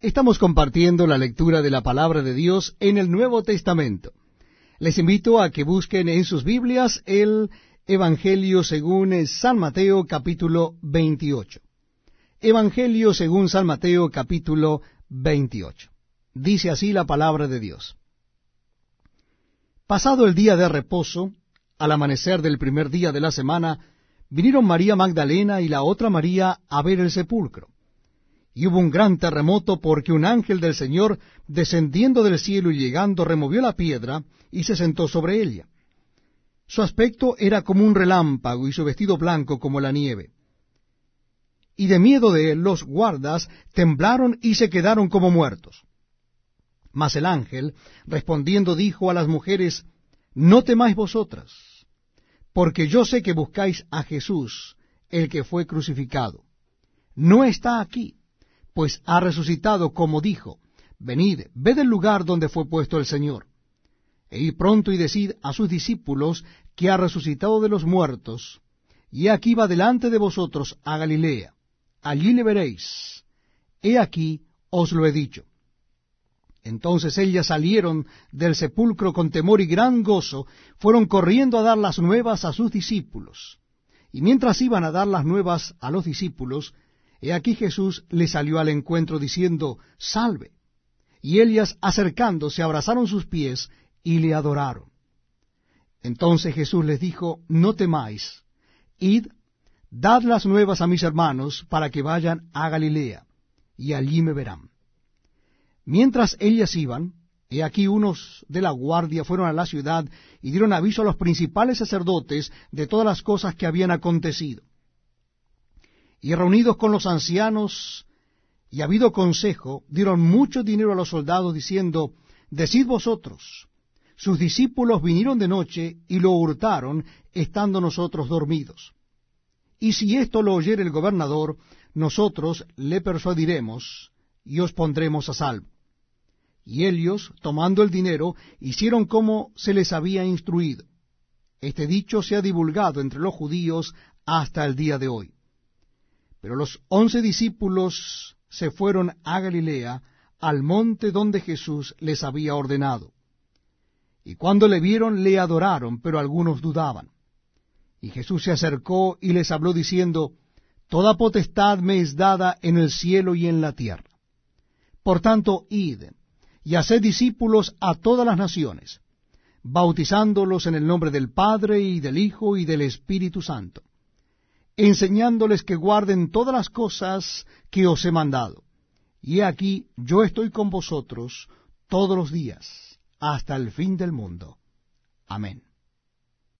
Estamos compartiendo la lectura de la palabra de Dios en el Nuevo Testamento. Les invito a que busquen en sus Biblias el Evangelio según San Mateo capítulo 28. Evangelio según San Mateo capítulo 28. Dice así la palabra de Dios. Pasado el día de reposo, al amanecer del primer día de la semana, vinieron María Magdalena y la otra María a ver el sepulcro. Y hubo un gran terremoto porque un ángel del Señor, descendiendo del cielo y llegando, removió la piedra y se sentó sobre ella. Su aspecto era como un relámpago y su vestido blanco como la nieve. Y de miedo de él los guardas temblaron y se quedaron como muertos. Mas el ángel, respondiendo, dijo a las mujeres, No temáis vosotras, porque yo sé que buscáis a Jesús, el que fue crucificado. No está aquí, pues ha resucitado como dijo. Venid, ved el lugar donde fue puesto el Señor. E id pronto y decid a sus discípulos que ha resucitado de los muertos, y aquí va delante de vosotros a Galilea. Allí le veréis. He aquí os lo he dicho. Entonces ellas salieron del sepulcro con temor y gran gozo, fueron corriendo a dar las nuevas a sus discípulos. Y mientras iban a dar las nuevas a los discípulos, he aquí Jesús les salió al encuentro diciendo, Salve. Y ellas acercándose abrazaron sus pies y le adoraron. Entonces Jesús les dijo, No temáis, id, dad las nuevas a mis hermanos para que vayan a Galilea, y allí me verán. Mientras ellas iban, he aquí unos de la guardia fueron a la ciudad y dieron aviso a los principales sacerdotes de todas las cosas que habían acontecido. Y reunidos con los ancianos y habido consejo, dieron mucho dinero a los soldados, diciendo, Decid vosotros, sus discípulos vinieron de noche y lo hurtaron, estando nosotros dormidos. Y si esto lo oyere el gobernador, nosotros le persuadiremos y os pondremos a salvo. Y ellos, tomando el dinero, hicieron como se les había instruido. Este dicho se ha divulgado entre los judíos hasta el día de hoy. Pero los once discípulos se fueron a Galilea, al monte donde Jesús les había ordenado. Y cuando le vieron, le adoraron, pero algunos dudaban. Y Jesús se acercó y les habló diciendo, Toda potestad me es dada en el cielo y en la tierra. Por tanto, id y haced discípulos a todas las naciones, bautizándolos en el nombre del Padre y del Hijo y del Espíritu Santo, enseñándoles que guarden todas las cosas que os he mandado. Y aquí yo estoy con vosotros todos los días, hasta el fin del mundo. Amén.